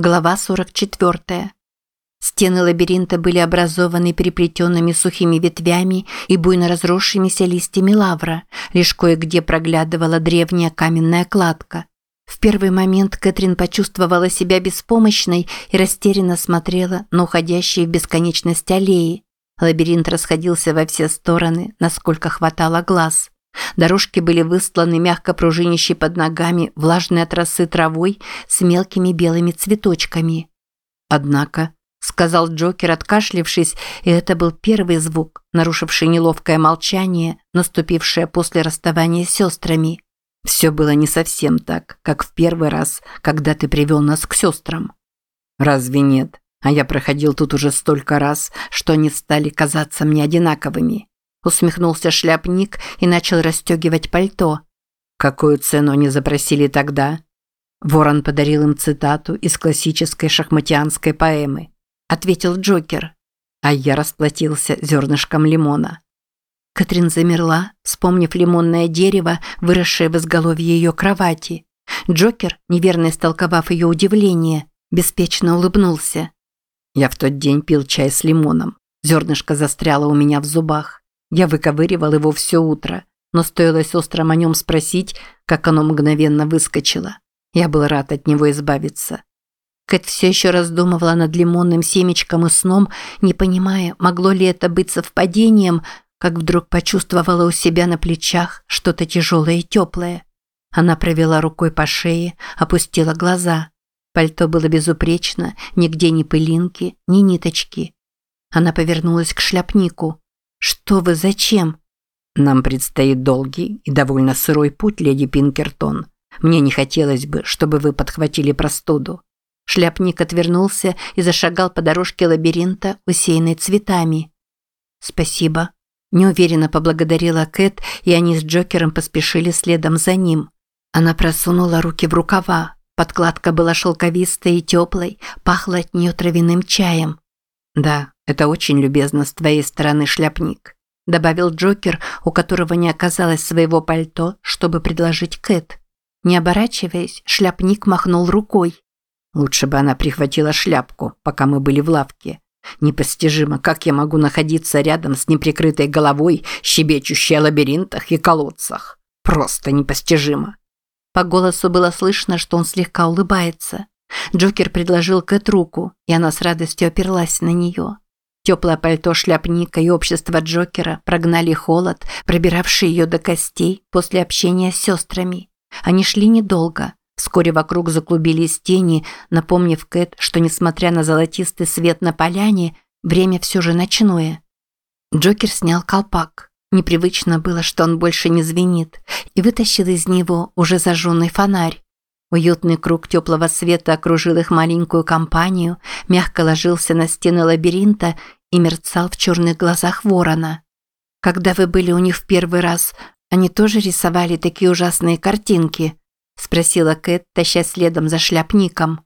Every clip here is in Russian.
Глава 44. Стены лабиринта были образованы переплетенными сухими ветвями и буйно разросшимися листьями лавра, лишь кое-где проглядывала древняя каменная кладка. В первый момент Кэтрин почувствовала себя беспомощной и растерянно смотрела на уходящие в бесконечность аллеи. Лабиринт расходился во все стороны, насколько хватало глаз. Дорожки были выстланы мягко пружинищей под ногами влажной от росы травой с мелкими белыми цветочками. Однако, сказал Джокер, откашлившись, и это был первый звук, нарушивший неловкое молчание, наступившее после расставания с сестрами. Все было не совсем так, как в первый раз, когда ты привел нас к сестрам. Разве нет? А я проходил тут уже столько раз, что они стали казаться мне одинаковыми усмехнулся шляпник и начал расстегивать пальто. Какую цену они запросили тогда? Ворон подарил им цитату из классической шахматианской поэмы. Ответил Джокер. А я расплатился зернышком лимона. Катрин замерла, вспомнив лимонное дерево, выросшее в изголовье ее кровати. Джокер, неверно истолковав ее удивление, беспечно улыбнулся. Я в тот день пил чай с лимоном. Зернышко застряло у меня в зубах. Я выковыривал его все утро, но стоило сестрам о нем спросить, как оно мгновенно выскочило. Я был рад от него избавиться. Кэт все еще раздумывала над лимонным семечком и сном, не понимая, могло ли это быть совпадением, как вдруг почувствовала у себя на плечах что-то тяжелое и теплое. Она провела рукой по шее, опустила глаза. Пальто было безупречно, нигде ни пылинки, ни ниточки. Она повернулась к шляпнику. «Что вы, зачем?» «Нам предстоит долгий и довольно сырой путь, леди Пинкертон. Мне не хотелось бы, чтобы вы подхватили простуду». Шляпник отвернулся и зашагал по дорожке лабиринта, усеянной цветами. «Спасибо», – неуверенно поблагодарила Кэт, и они с Джокером поспешили следом за ним. Она просунула руки в рукава. Подкладка была шелковистой и теплой, пахла от нее травяным чаем. «Да, это очень любезно с твоей стороны, шляпник», добавил Джокер, у которого не оказалось своего пальто, чтобы предложить Кэт. Не оборачиваясь, шляпник махнул рукой. Лучше бы она прихватила шляпку, пока мы были в лавке. Непостижимо, как я могу находиться рядом с неприкрытой головой, щебечущей о лабиринтах и колодцах. Просто непостижимо. По голосу было слышно, что он слегка улыбается. Джокер предложил Кэт руку, и она с радостью оперлась на нее. Теплое пальто шляпника и общество Джокера прогнали холод, пробиравший ее до костей после общения с сестрами. Они шли недолго. Вскоре вокруг заклубились тени, напомнив Кэт, что, несмотря на золотистый свет на поляне, время все же ночное. Джокер снял колпак. Непривычно было, что он больше не звенит, и вытащил из него уже зажженный фонарь. Уютный круг теплого света окружил их маленькую компанию, мягко ложился на стены лабиринта и мерцал в черных глазах ворона. «Когда вы были у них в первый раз, они тоже рисовали такие ужасные картинки?» – спросила Кэт, таща следом за шляпником.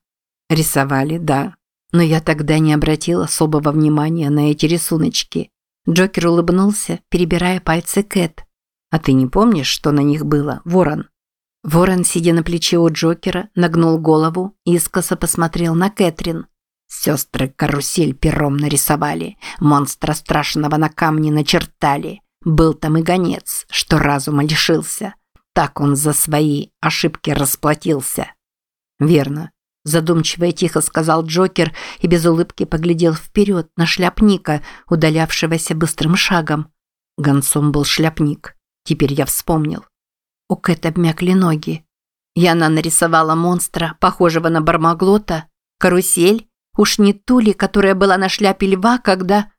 «Рисовали, да. Но я тогда не обратил особого внимания на эти рисуночки». Джокер улыбнулся, перебирая пальцы Кэт. «А ты не помнишь, что на них было, ворон?» Ворон, сидя на плече у Джокера, нагнул голову и искоса посмотрел на Кэтрин. Сестры карусель пером нарисовали, монстра страшного на камне начертали. Был там и гонец, что разума лишился. Так он за свои ошибки расплатился. Верно. Задумчиво и тихо сказал Джокер и без улыбки поглядел вперед на шляпника, удалявшегося быстрым шагом. Гонцом был шляпник. Теперь я вспомнил. У Кэт обмякли ноги. Яна нарисовала монстра, похожего на бармаглота, карусель, уж не ту ли, которая была на шляпе льва, когда...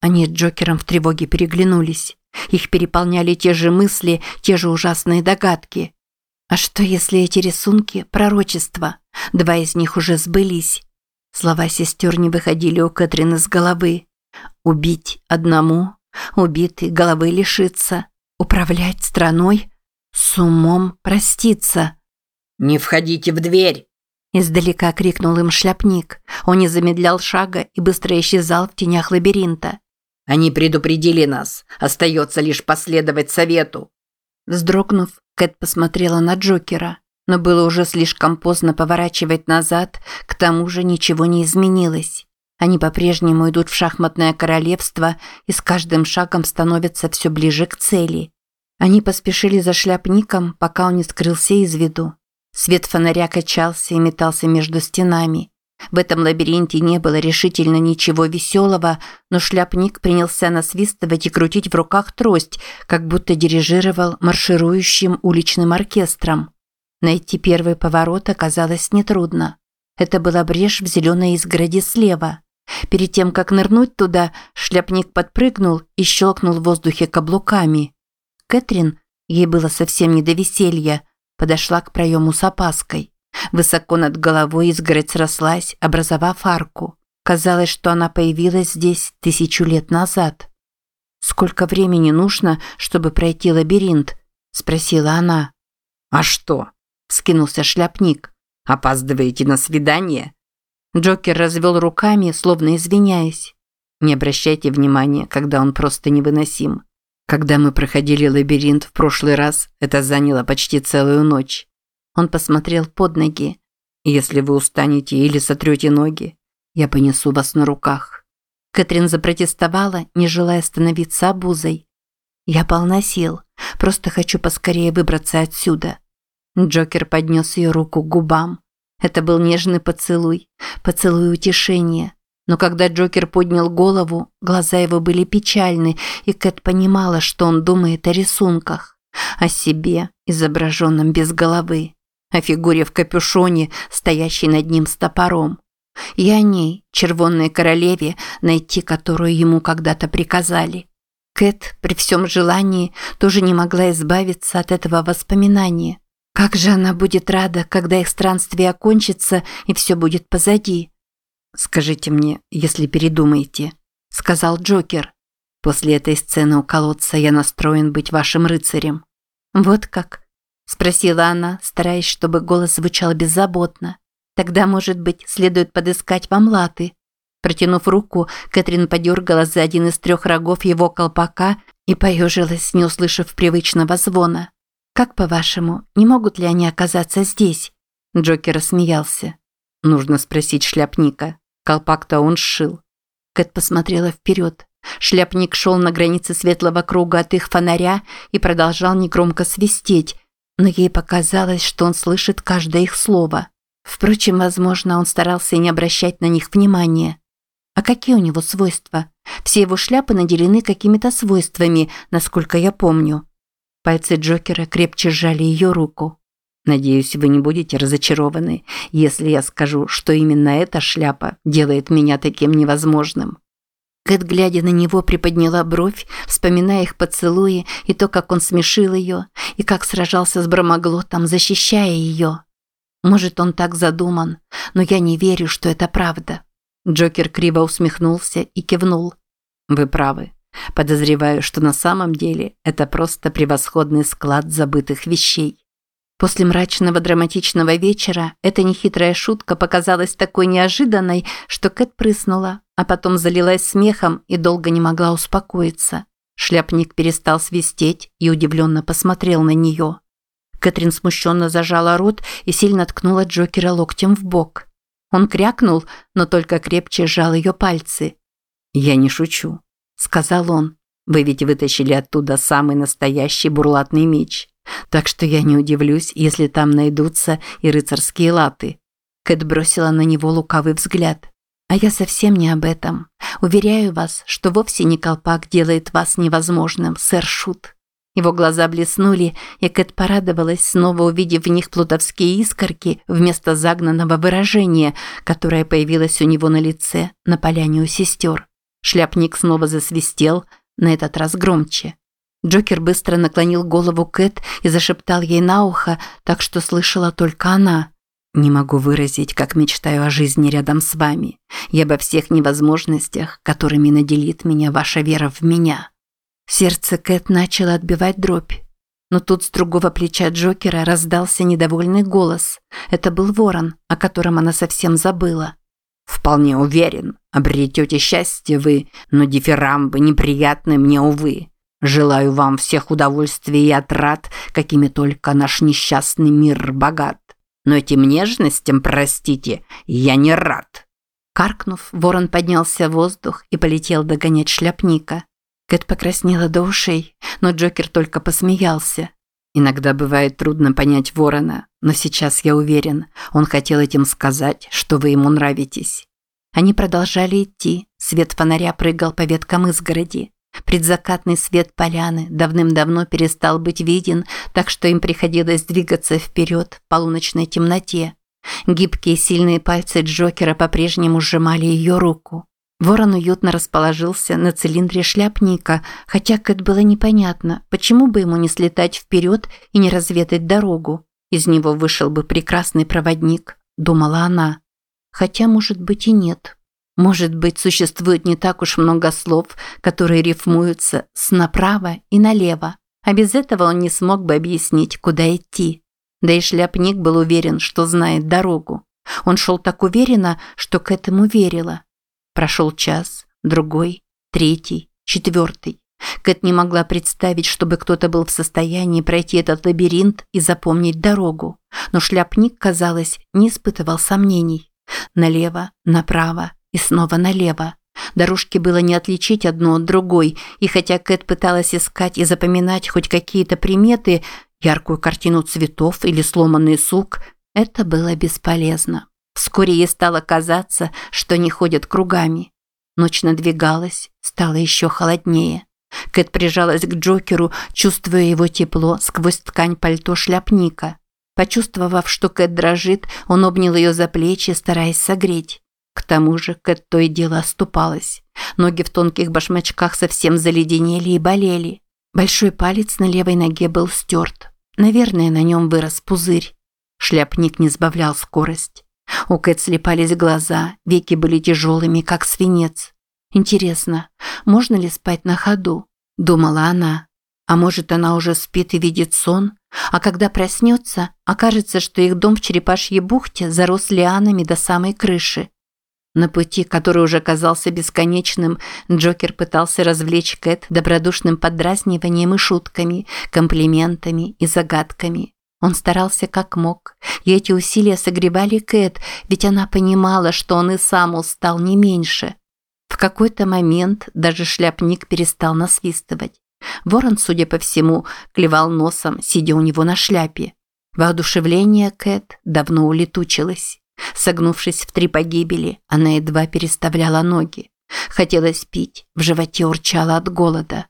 Они с Джокером в тревоге переглянулись. Их переполняли те же мысли, те же ужасные догадки. А что, если эти рисунки – пророчества? Два из них уже сбылись. Слова сестер не выходили у Кэтрин из головы. Убить одному, убитый головы лишиться, управлять страной, с умом проститься. «Не входите в дверь!» Издалека крикнул им шляпник. Он не замедлял шага и быстро исчезал в тенях лабиринта. «Они предупредили нас. Остается лишь последовать совету». Вздрогнув, Кэт посмотрела на Джокера. но было уже слишком поздно поворачивать назад, к тому же ничего не изменилось. Они по-прежнему идут в шахматное королевство и с каждым шагом становятся все ближе к цели. Они поспешили за шляпником, пока он не скрылся из виду. Свет фонаря качался и метался между стенами. В этом лабиринте не было решительно ничего веселого, но шляпник принялся насвистывать и крутить в руках трость, как будто дирижировал марширующим уличным оркестром. Найти первый поворот оказалось нетрудно. Это была брешь в зеленой изгороди слева. Перед тем, как нырнуть туда, шляпник подпрыгнул и щелкнул в воздухе каблуками. Кэтрин, ей было совсем не до веселья, подошла к проему с опаской. Высоко над головой изгородь срослась, образовав арку. Казалось, что она появилась здесь тысячу лет назад. «Сколько времени нужно, чтобы пройти лабиринт?» – спросила она. «А что?» Скинулся шляпник. «Опаздываете на свидание?» Джокер развел руками, словно извиняясь. «Не обращайте внимания, когда он просто невыносим. Когда мы проходили лабиринт в прошлый раз, это заняло почти целую ночь». Он посмотрел под ноги. «Если вы устанете или сотрете ноги, я понесу вас на руках». Кэтрин запротестовала, не желая становиться обузой. «Я полна сил. Просто хочу поскорее выбраться отсюда. Джокер поднес ее руку к губам. Это был нежный поцелуй, поцелуй утешения. Но когда Джокер поднял голову, глаза его были печальны, и Кэт понимала, что он думает о рисунках, о себе, изображенном без головы, о фигуре в капюшоне, стоящей над ним с топором, и о ней, червонной королеве, найти которую ему когда-то приказали. Кэт, при всем желании, тоже не могла избавиться от этого воспоминания. Как же она будет рада, когда их странствие окончится и все будет позади. «Скажите мне, если передумаете», – сказал Джокер. «После этой сцены у колодца я настроен быть вашим рыцарем». «Вот как?» – спросила она, стараясь, чтобы голос звучал беззаботно. «Тогда, может быть, следует подыскать вам латы». Протянув руку, Кэтрин подергала за один из трех рогов его колпака и поежилась, не услышав привычного звона. «Как по-вашему, не могут ли они оказаться здесь?» Джокер рассмеялся. «Нужно спросить шляпника. Колпак-то он сшил». Кэт посмотрела вперед. Шляпник шел на границе светлого круга от их фонаря и продолжал негромко свистеть, но ей показалось, что он слышит каждое их слово. Впрочем, возможно, он старался не обращать на них внимания. А какие у него свойства? Все его шляпы наделены какими-то свойствами, насколько я помню. Пальцы Джокера крепче сжали ее руку. «Надеюсь, вы не будете разочарованы, если я скажу, что именно эта шляпа делает меня таким невозможным». Кэт, глядя на него, приподняла бровь, вспоминая их поцелуи и то, как он смешил ее, и как сражался с Бромоглотом, защищая ее. Может, он так задуман, но я не верю, что это правда. Джокер криво усмехнулся и кивнул. «Вы правы. Подозреваю, что на самом деле это просто превосходный склад забытых вещей. После мрачного драматичного вечера эта нехитрая шутка показалась такой неожиданной, что Кэт прыснула, а потом залилась смехом и долго не могла успокоиться. Шляпник перестал свистеть и удивленно посмотрел на нее. Кэтрин смущенно зажала рот и сильно ткнула Джокера локтем в бок. Он крякнул, но только крепче сжал ее пальцы. «Я не шучу сказал он. Вы ведь вытащили оттуда самый настоящий бурлатный меч. Так что я не удивлюсь, если там найдутся и рыцарские латы. Кэт бросила на него лукавый взгляд. А я совсем не об этом. Уверяю вас, что вовсе не колпак делает вас невозможным, сэр Шут. Его глаза блеснули, и Кэт порадовалась, снова увидев в них плутовские искорки вместо загнанного выражения, которое появилось у него на лице на поляне у сестер. Шляпник снова засвистел, на этот раз громче. Джокер быстро наклонил голову Кэт и зашептал ей на ухо, так что слышала только она. «Не могу выразить, как мечтаю о жизни рядом с вами и обо всех невозможностях, которыми наделит меня ваша вера в меня». Сердце Кэт начало отбивать дробь. Но тут с другого плеча Джокера раздался недовольный голос. Это был ворон, о котором она совсем забыла. Вполне уверен, обретете счастье вы, но дифирамбы неприятны мне, увы. Желаю вам всех удовольствий и отрад, какими только наш несчастный мир богат. Но этим нежностям, простите, я не рад». Каркнув, ворон поднялся в воздух и полетел догонять шляпника. Кэт покраснела до ушей, но Джокер только посмеялся. Иногда бывает трудно понять ворона, но сейчас я уверен, он хотел этим сказать, что вы ему нравитесь. Они продолжали идти, свет фонаря прыгал по веткам изгороди. Предзакатный свет поляны давным-давно перестал быть виден, так что им приходилось двигаться вперед в полуночной темноте. Гибкие сильные пальцы Джокера по-прежнему сжимали ее руку. Ворон уютно расположился на цилиндре шляпника, хотя Кэт было непонятно, почему бы ему не слетать вперед и не разведать дорогу. Из него вышел бы прекрасный проводник, думала она. Хотя, может быть, и нет. Может быть, существует не так уж много слов, которые рифмуются с направо и налево, а без этого он не смог бы объяснить, куда идти. Да и шляпник был уверен, что знает дорогу. Он шел так уверенно, что к этому верила. Прошел час, другой, третий, четвертый. Кэт не могла представить, чтобы кто-то был в состоянии пройти этот лабиринт и запомнить дорогу. Но шляпник, казалось, не испытывал сомнений. Налево, направо и снова налево. Дорожки было не отличить одну от другой, и хотя Кэт пыталась искать и запоминать хоть какие-то приметы, яркую картину цветов или сломанный сук, это было бесполезно. Вскоре ей стало казаться, что они ходят кругами. Ночь надвигалась, стало еще холоднее. Кэт прижалась к Джокеру, чувствуя его тепло сквозь ткань пальто шляпника. Почувствовав, что Кэт дрожит, он обнял ее за плечи, стараясь согреть. К тому же Кэт то и дело оступалась. Ноги в тонких башмачках совсем заледенели и болели. Большой палец на левой ноге был стерт. Наверное, на нем вырос пузырь. Шляпник не сбавлял скорость. У Кэт слепались глаза, веки были тяжелыми, как свинец. Интересно, можно ли спать на ходу? Думала она. А может, она уже спит и видит сон? А когда проснется, окажется, что их дом в Черепашьей бухте зарос лианами до самой крыши. На пути, который уже казался бесконечным, Джокер пытался развлечь Кэт добродушным подразниванием и шутками, комплиментами и загадками. Он старался как мог, и эти усилия согревали Кэт, ведь она понимала, что он и сам устал не меньше. В какой-то момент даже шляпник перестал насвистывать. Ворон, судя по всему, клевал носом, сидя у него на шляпе. Воодушевление Кэт давно улетучилось. Согнувшись в три погибели, она едва переставляла ноги. Хотелось пить, в животе урчала от голода.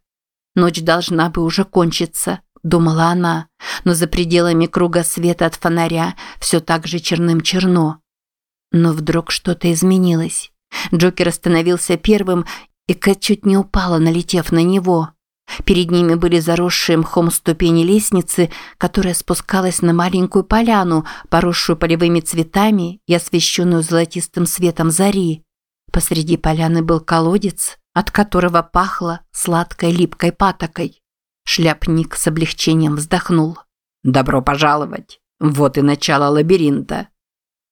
Ночь должна бы уже кончиться, думала она, но за пределами круга света от фонаря все так же черным черно. Но вдруг что-то изменилось. Джокер остановился первым, и Кэт чуть не упала, налетев на него. Перед ними были заросшие мхом ступени лестницы, которая спускалась на маленькую поляну, поросшую полевыми цветами и освещенную золотистым светом зари. Посреди поляны был колодец, от которого пахло сладкой липкой патокой. Шляпник с облегчением вздохнул. «Добро пожаловать! Вот и начало лабиринта!»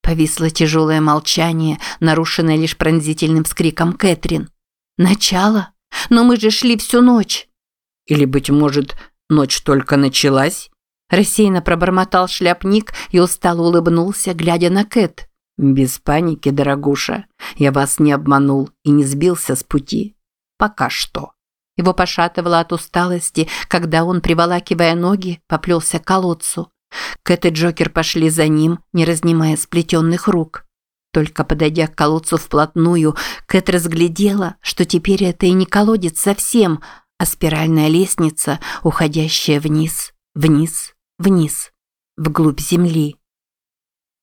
Повисло тяжелое молчание, нарушенное лишь пронзительным скриком Кэтрин. «Начало? Но мы же шли всю ночь!» «Или, быть может, ночь только началась?» Рассеянно пробормотал шляпник и устало улыбнулся, глядя на Кэт. «Без паники, дорогуша. Я вас не обманул и не сбился с пути. Пока что». Его пошатывало от усталости, когда он, приволакивая ноги, поплелся к колодцу. Кэт и Джокер пошли за ним, не разнимая сплетенных рук. Только подойдя к колодцу вплотную, Кэт разглядела, что теперь это и не колодец совсем, а спиральная лестница, уходящая вниз, вниз, вниз, вглубь земли.